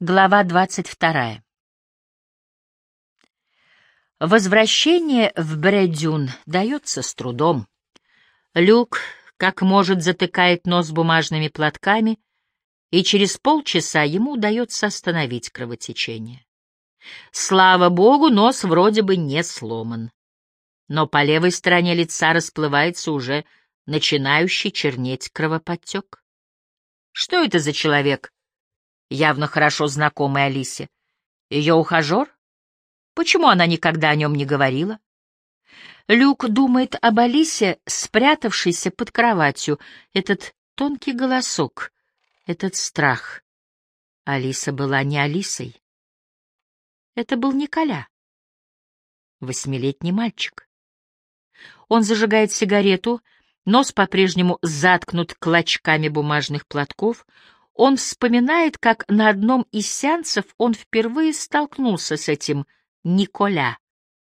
Глава двадцать вторая. Возвращение в Бредюн дается с трудом. Люк, как может, затыкает нос бумажными платками, и через полчаса ему удается остановить кровотечение. Слава богу, нос вроде бы не сломан. Но по левой стороне лица расплывается уже начинающий чернеть кровоподтек. Что это за человек? Явно хорошо знакомый Алисе. Ее ухажер? Почему она никогда о нем не говорила? Люк думает об Алисе, спрятавшейся под кроватью. Этот тонкий голосок, этот страх. Алиса была не Алисой. Это был Николя, восьмилетний мальчик. Он зажигает сигарету, нос по-прежнему заткнут клочками бумажных платков, он вспоминает, как на одном из сеансов он впервые столкнулся с этим Николя.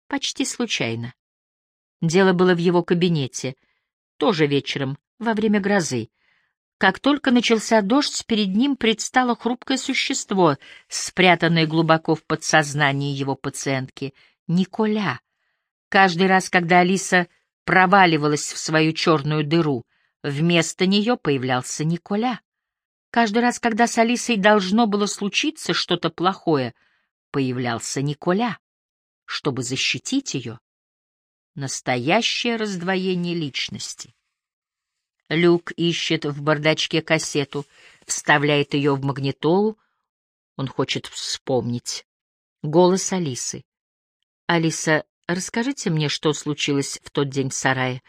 Почти случайно. Дело было в его кабинете, тоже вечером, во время грозы. Как только начался дождь, перед ним предстало хрупкое существо, спрятанное глубоко в подсознании его пациентки — Николя. Каждый раз, когда Алиса проваливалась в свою черную дыру, вместо нее появлялся Николя. Каждый раз, когда с Алисой должно было случиться что-то плохое, появлялся Николя, чтобы защитить ее. Настоящее раздвоение личности. Люк ищет в бардачке кассету, вставляет ее в магнитолу. Он хочет вспомнить. Голос Алисы. «Алиса, расскажите мне, что случилось в тот день в сарае.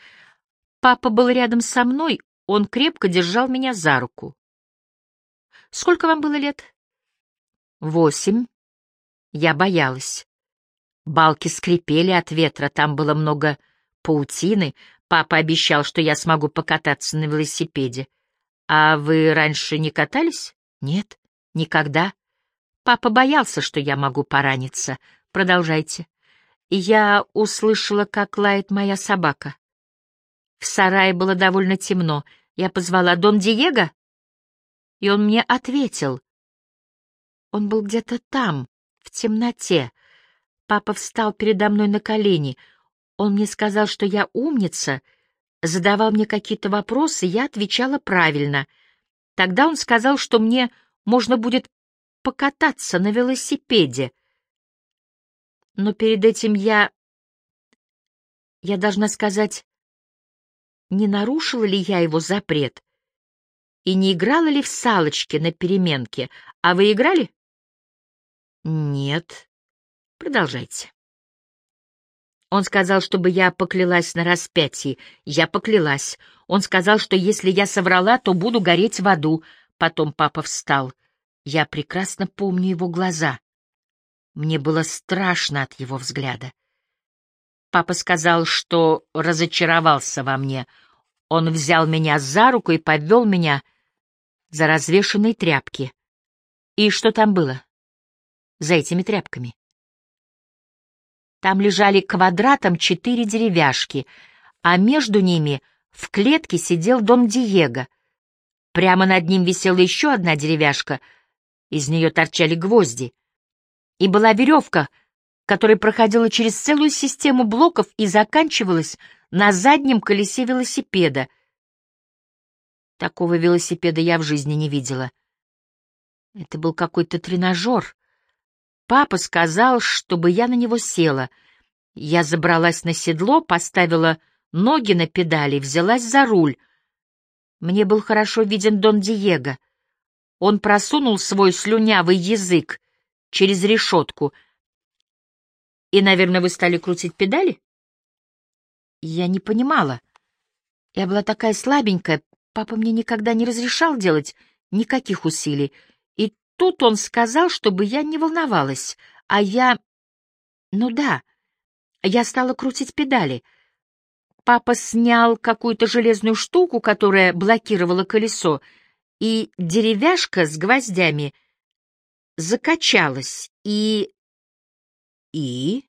Папа был рядом со мной, он крепко держал меня за руку. Сколько вам было лет? Восемь. Я боялась. Балки скрипели от ветра, там было много паутины. Папа обещал, что я смогу покататься на велосипеде. А вы раньше не катались? Нет, никогда. Папа боялся, что я могу пораниться. Продолжайте. Я услышала, как лает моя собака. В сарае было довольно темно. Я позвала Дон Диего. И он мне ответил. Он был где-то там, в темноте. Папа встал передо мной на колени. Он мне сказал, что я умница, задавал мне какие-то вопросы, я отвечала правильно. Тогда он сказал, что мне можно будет покататься на велосипеде. Но перед этим я... Я должна сказать, не нарушила ли я его запрет? И не играла ли в салочки на переменке. А вы играли? Нет. Продолжайте. Он сказал, чтобы я поклялась на распятии. Я поклялась. Он сказал, что если я соврала, то буду гореть в аду. Потом папа встал. Я прекрасно помню его глаза. Мне было страшно от его взгляда. Папа сказал, что разочаровался во мне. Он взял меня за руку и повел меня за развешанные тряпки. И что там было? За этими тряпками. Там лежали квадратом четыре деревяшки, а между ними в клетке сидел Дон Диего. Прямо над ним висела еще одна деревяшка, из нее торчали гвозди. И была веревка, которая проходила через целую систему блоков и заканчивалась на заднем колесе велосипеда — Такого велосипеда я в жизни не видела. Это был какой-то тренажер. Папа сказал, чтобы я на него села. Я забралась на седло, поставила ноги на педали, взялась за руль. Мне был хорошо виден Дон Диего. Он просунул свой слюнявый язык через решетку. И, наверное, вы стали крутить педали? Я не понимала. Я была такая слабенькая, Папа мне никогда не разрешал делать никаких усилий, и тут он сказал, чтобы я не волновалась, а я... Ну да, я стала крутить педали. Папа снял какую-то железную штуку, которая блокировала колесо, и деревяшка с гвоздями закачалась, и... И...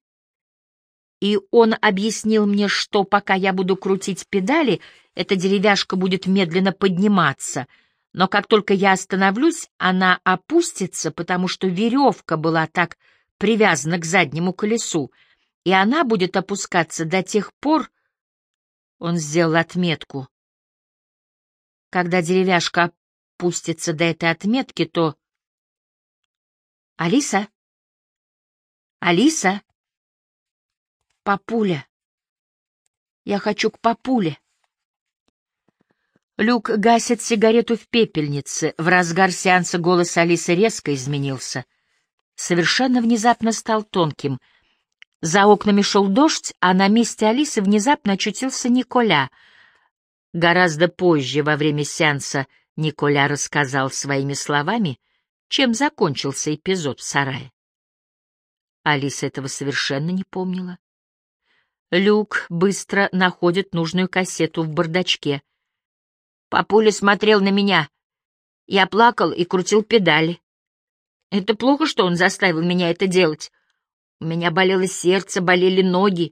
И он объяснил мне, что пока я буду крутить педали, эта деревяшка будет медленно подниматься, Но как только я остановлюсь, она опустится, потому что веревка была так привязана к заднему колесу, и она будет опускаться до тех пор, он сделал отметку. Когда деревяшка опустится до этой отметки, то... Алиса? Алиса? Папуля. Я хочу к папуле. Люк гасит сигарету в пепельнице. В разгар сеанса голос Алисы резко изменился. Совершенно внезапно стал тонким. За окнами шел дождь, а на месте Алисы внезапно очутился Николя. Гораздо позже, во время сеанса, Николя рассказал своими словами, чем закончился эпизод в сарае. Алиса этого совершенно не помнила. Люк быстро находит нужную кассету в бардачке. Папуля смотрел на меня. Я плакал и крутил педали. Это плохо, что он заставил меня это делать. У меня болело сердце, болели ноги.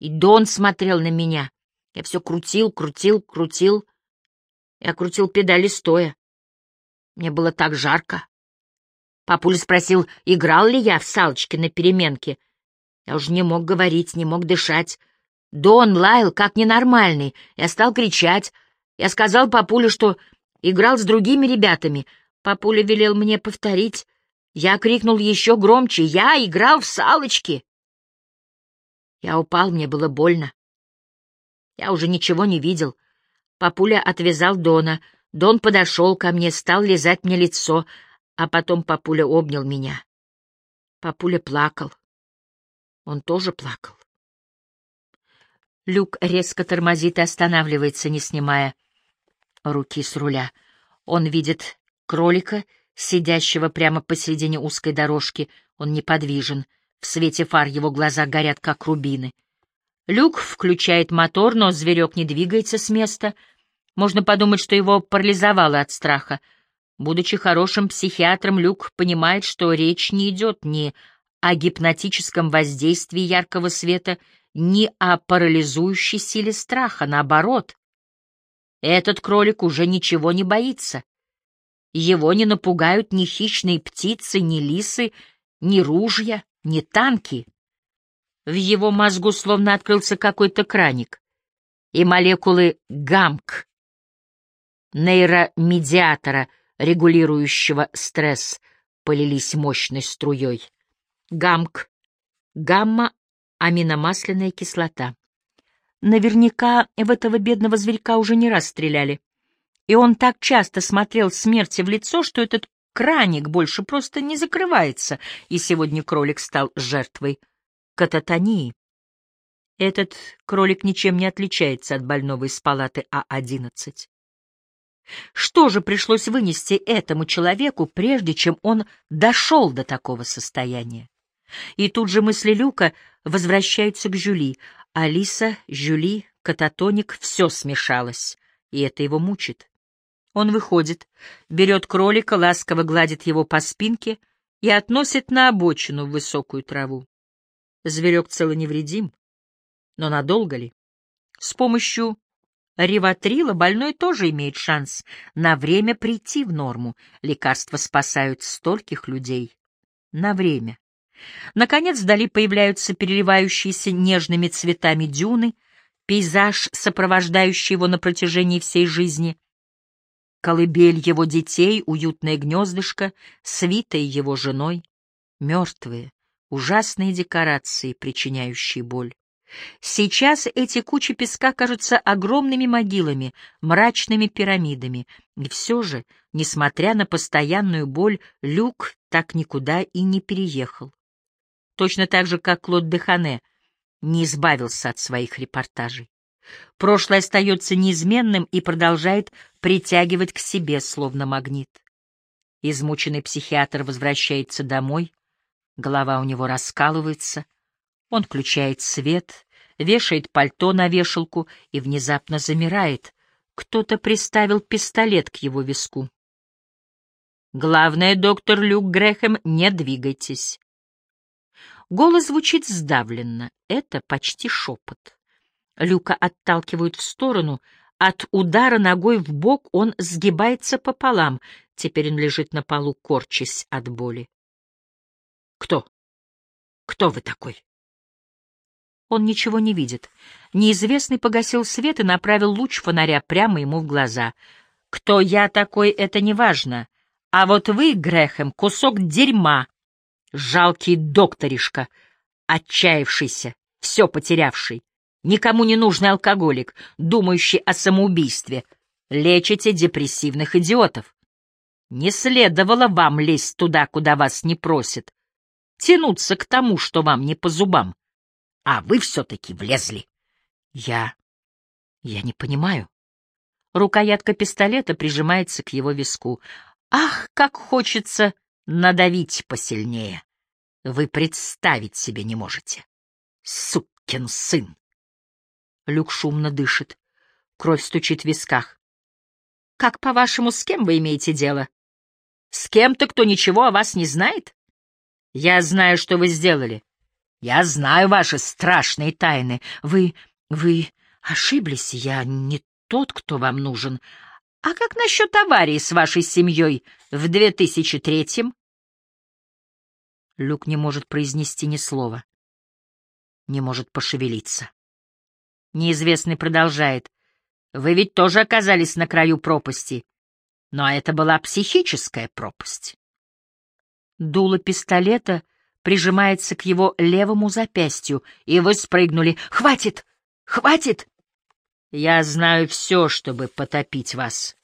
И Дон смотрел на меня. Я все крутил, крутил, крутил. Я крутил педали стоя. Мне было так жарко. Папуля спросил, играл ли я в салочки на переменке. Я уже не мог говорить, не мог дышать. Дон лаял, как ненормальный. Я стал кричать. Я сказал папуле, что играл с другими ребятами. Папуля велел мне повторить. Я крикнул еще громче. Я играл в салочки. Я упал, мне было больно. Я уже ничего не видел. Папуля отвязал Дона. Дон подошел ко мне, стал лизать мне лицо, а потом папуля обнял меня. Папуля плакал. Он тоже плакал. Люк резко тормозит и останавливается, не снимая руки с руля. Он видит кролика, сидящего прямо посередине узкой дорожки. Он неподвижен. В свете фар его глаза горят, как рубины. Люк включает мотор, но зверек не двигается с места. Можно подумать, что его парализовало от страха. Будучи хорошим психиатром, Люк понимает, что речь не идет ни о гипнотическом воздействии яркого света, ни о парализующей силе страха, наоборот. Этот кролик уже ничего не боится. Его не напугают ни хищные птицы, ни лисы, ни ружья, ни танки. В его мозгу словно открылся какой-то краник, и молекулы ГАМК, нейромедиатора, регулирующего стресс, полились мощной струей. ГАМК — гамма-аминомасляная кислота. Наверняка в этого бедного зверька уже не раз стреляли. И он так часто смотрел смерти в лицо, что этот краник больше просто не закрывается, и сегодня кролик стал жертвой кататонии. Этот кролик ничем не отличается от больного из палаты А-11. Что же пришлось вынести этому человеку, прежде чем он дошел до такого состояния? И тут же мысли Люка возвращаются к Жюли. Алиса, Жюли, кататоник — все смешалось, и это его мучит. Он выходит, берет кролика, ласково гладит его по спинке и относит на обочину в высокую траву. Зверек цело невредим, но надолго ли? С помощью риватрила больной тоже имеет шанс на время прийти в норму. Лекарства спасают стольких людей. На время. Наконец вдали появляются переливающиеся нежными цветами дюны, пейзаж, сопровождающий его на протяжении всей жизни, колыбель его детей, уютное гнездышко, свитое его женой, мертвые, ужасные декорации, причиняющие боль. Сейчас эти кучи песка кажутся огромными могилами, мрачными пирамидами, и все же, несмотря на постоянную боль, Люк так никуда и не переехал точно так же, как Клод Дехане не избавился от своих репортажей. Прошлое остается неизменным и продолжает притягивать к себе, словно магнит. Измученный психиатр возвращается домой, голова у него раскалывается, он включает свет, вешает пальто на вешалку и внезапно замирает. Кто-то приставил пистолет к его виску. «Главное, доктор Люк Грэхэм, не двигайтесь. Голос звучит сдавленно, это почти шепот. Люка отталкивают в сторону, От удара ногой в бок он сгибается пополам. Теперь он лежит на полу, корчась от боли. «Кто? Кто вы такой?» Он ничего не видит. Неизвестный погасил свет и направил луч фонаря прямо ему в глаза. «Кто я такой, это не важно. А вот вы, Грехем, кусок дерьма, жалкий докторишка, отчаявшийся, все потерявший, никому не нужный алкоголик, думающий о самоубийстве. Лечите депрессивных идиотов. Не следовало вам лезть туда, куда вас не просят, тянуться к тому, что вам не по зубам. А вы все-таки влезли. Я... я не понимаю. Рукоятка пистолета прижимается к его виску. Ах, как хочется надавить посильнее. Вы представить себе не можете. Сукин сын! Люк шумно дышит. Кровь стучит в висках. Как, по-вашему, с кем вы имеете дело? С кем-то, кто ничего о вас не знает? Я знаю, что вы сделали. Я знаю ваши страшные тайны. Вы... вы ошиблись, я не тот, кто вам нужен. А как насчет аварии с вашей семьей в 2003-м? Люк не может произнести ни слова. Не может пошевелиться. Неизвестный продолжает. Вы ведь тоже оказались на краю пропасти. Но это была психическая пропасть. Дуло пистолета — прижимается к его левому запястью, и вы спрыгнули. «Хватит! Хватит!» «Я знаю все, чтобы потопить вас.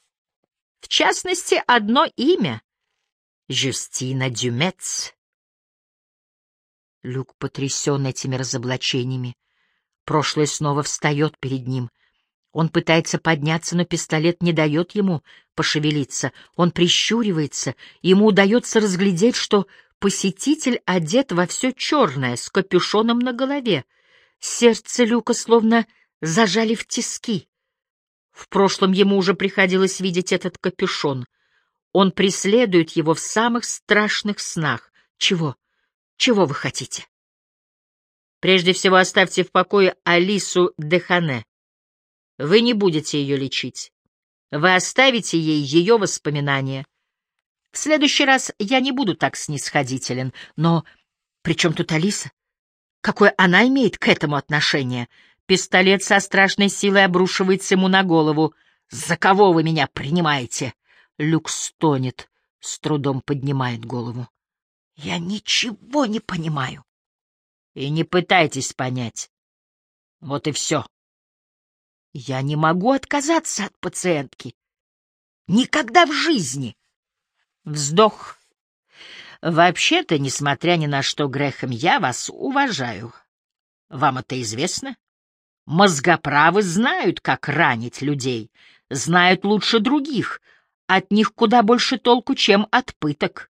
В частности, одно имя — Жюстина Дюмец». Люк потрясен этими разоблачениями. Прошлое снова встает перед ним. Он пытается подняться, но пистолет не дает ему пошевелиться. Он прищуривается, ему удается разглядеть, что Посетитель одет во все черное, с капюшоном на голове. Сердце Люка словно зажали в тиски. В прошлом ему уже приходилось видеть этот капюшон. Он преследует его в самых страшных снах. Чего? Чего вы хотите? Прежде всего оставьте в покое Алису Дехане. Вы не будете ее лечить. Вы оставите ей ее воспоминания. В следующий раз я не буду так снисходителен, но при чем тут Алиса? Какое она имеет к этому отношение? Пистолет со страшной силой обрушивается ему на голову. «За кого вы меня принимаете?» Люк стонет, с трудом поднимает голову. «Я ничего не понимаю». «И не пытайтесь понять. Вот и все». «Я не могу отказаться от пациентки. Никогда в жизни!» Вздох. Вообще-то, несмотря ни на что, Грехом, я вас уважаю. Вам это известно? Мозгоправы знают, как ранить людей, знают лучше других. От них куда больше толку, чем от пыток.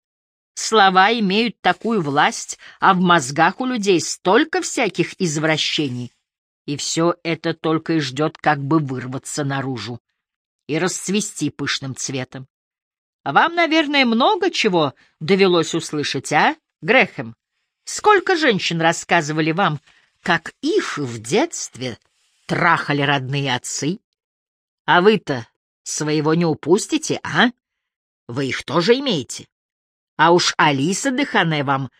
Слова имеют такую власть, а в мозгах у людей столько всяких извращений. И все это только и ждет, как бы вырваться наружу и расцвести пышным цветом. Вам, наверное, много чего довелось услышать, а, Грехем? Сколько женщин рассказывали вам, как их в детстве трахали родные отцы? А вы-то своего не упустите, а? Вы их тоже имеете. А уж Алиса Дехане вам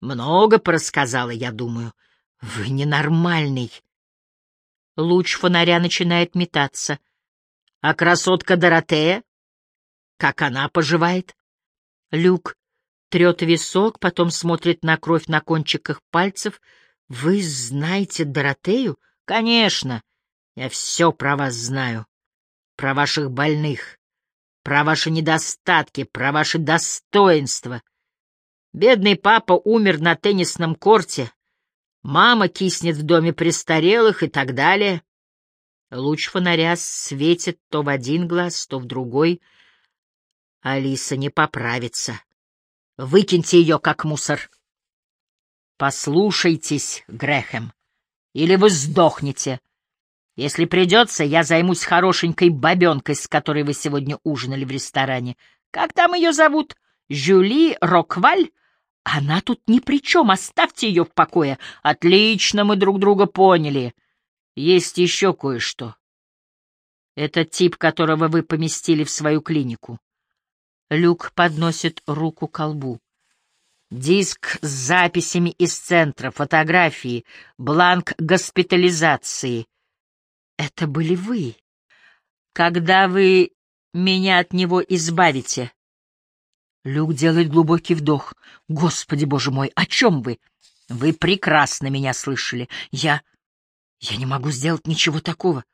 много порассказала, я думаю. Вы ненормальный. Луч фонаря начинает метаться. А красотка Доротея? Как она поживает? Люк трет висок, потом смотрит на кровь на кончиках пальцев. Вы знаете Доротею? Конечно. Я все про вас знаю. Про ваших больных, про ваши недостатки, про ваши достоинства. Бедный папа умер на теннисном корте. Мама киснет в доме престарелых и так далее. Луч фонаря светит то в один глаз, то в другой — Алиса не поправится. Выкиньте ее, как мусор. Послушайтесь, Грехем, или вы сдохнете. Если придется, я займусь хорошенькой бабенкой, с которой вы сегодня ужинали в ресторане. Как там ее зовут? Жюли Рокваль? Она тут ни при чем, оставьте ее в покое. Отлично, мы друг друга поняли. Есть еще кое-что. Это тип, которого вы поместили в свою клинику. Люк подносит руку к колбу. Диск с записями из центра, фотографии, бланк госпитализации. Это были вы. Когда вы меня от него избавите? Люк делает глубокий вдох. Господи, боже мой, о чем вы? Вы прекрасно меня слышали. Я... Я не могу сделать ничего такого.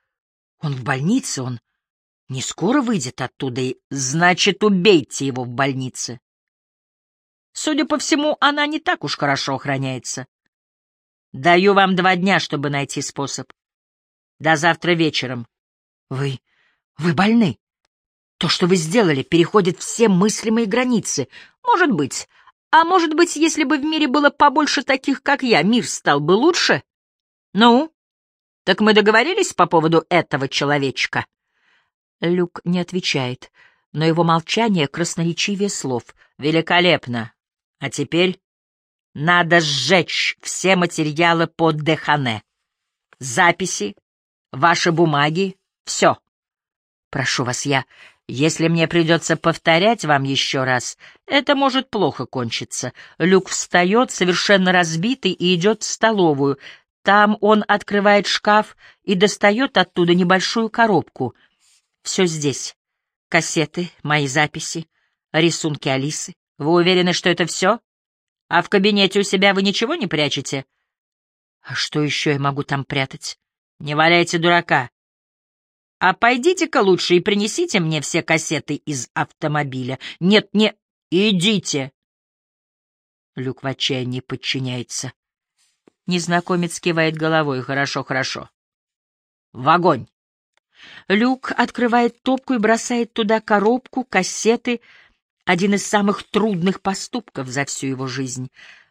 Он в больнице, он не скоро выйдет оттуда и... Значит, убейте его в больнице. Судя по всему, она не так уж хорошо охраняется. Даю вам два дня, чтобы найти способ. До завтра вечером. Вы... вы больны. То, что вы сделали, переходит все мыслимые границы. Может быть. А может быть, если бы в мире было побольше таких, как я, мир стал бы лучше? Ну, так мы договорились по поводу этого человечка? Люк не отвечает, но его молчание красноречивее слов. Великолепно. А теперь надо сжечь все материалы под Дехане. Записи, ваши бумаги, все. Прошу вас, я... Если мне придется повторять вам еще раз, это может плохо кончиться. Люк встает, совершенно разбитый, и идет в столовую. Там он открывает шкаф и достает оттуда небольшую коробку. Все здесь. Кассеты, мои записи, рисунки Алисы. Вы уверены, что это все? А в кабинете у себя вы ничего не прячете? А что еще я могу там прятать? Не валяйте дурака. А пойдите-ка лучше и принесите мне все кассеты из автомобиля. Нет, не... Идите. Люк в отчаянии подчиняется. Незнакомец кивает головой. Хорошо, хорошо. В огонь. Люк открывает топку и бросает туда коробку, кассеты. Один из самых трудных поступков за всю его жизнь.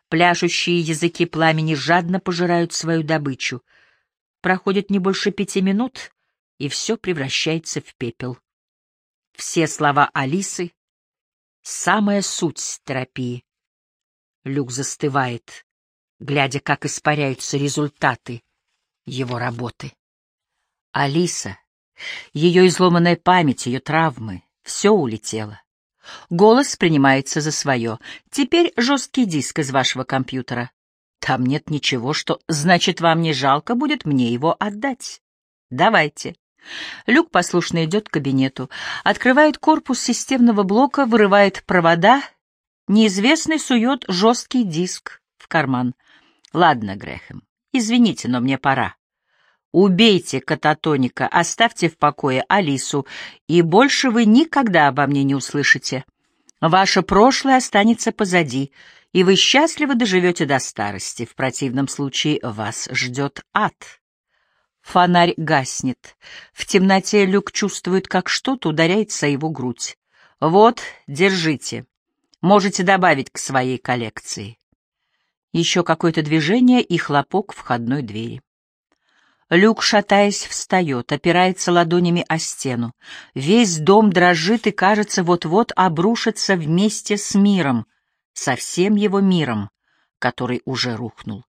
Пляшущие языки пламени жадно пожирают свою добычу. Проходит не больше пяти минут, и все превращается в пепел. Все слова Алисы — самая суть терапии. Люк застывает, глядя, как испаряются результаты его работы. Алиса, ее изломанная память, ее травмы — все улетело. Голос принимается за свое. Теперь жесткий диск из вашего компьютера. Там нет ничего, что... Значит, вам не жалко будет мне его отдать. Давайте. Люк послушно идет к кабинету, открывает корпус системного блока, вырывает провода. Неизвестный сует жесткий диск в карман. «Ладно, Грэхэм, извините, но мне пора. Убейте кататоника, оставьте в покое Алису, и больше вы никогда обо мне не услышите. Ваше прошлое останется позади, и вы счастливо доживете до старости. В противном случае вас ждет ад». Фонарь гаснет. В темноте Люк чувствует, как что-то ударяется о его грудь. «Вот, держите. Можете добавить к своей коллекции». Еще какое-то движение и хлопок входной двери. Люк, шатаясь, встает, опирается ладонями о стену. Весь дом дрожит и, кажется, вот-вот обрушится вместе с миром, со всем его миром, который уже рухнул.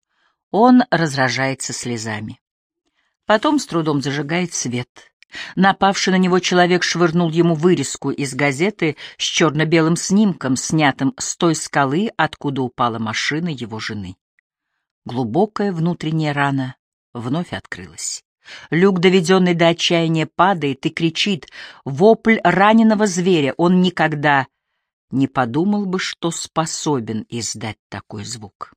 Он разражается слезами. Потом с трудом зажигает свет. Напавший на него человек швырнул ему вырезку из газеты с черно-белым снимком, снятым с той скалы, откуда упала машина его жены. Глубокая внутренняя рана вновь открылась. Люк, доведенный до отчаяния, падает и кричит. Вопль раненого зверя. Он никогда не подумал бы, что способен издать такой звук.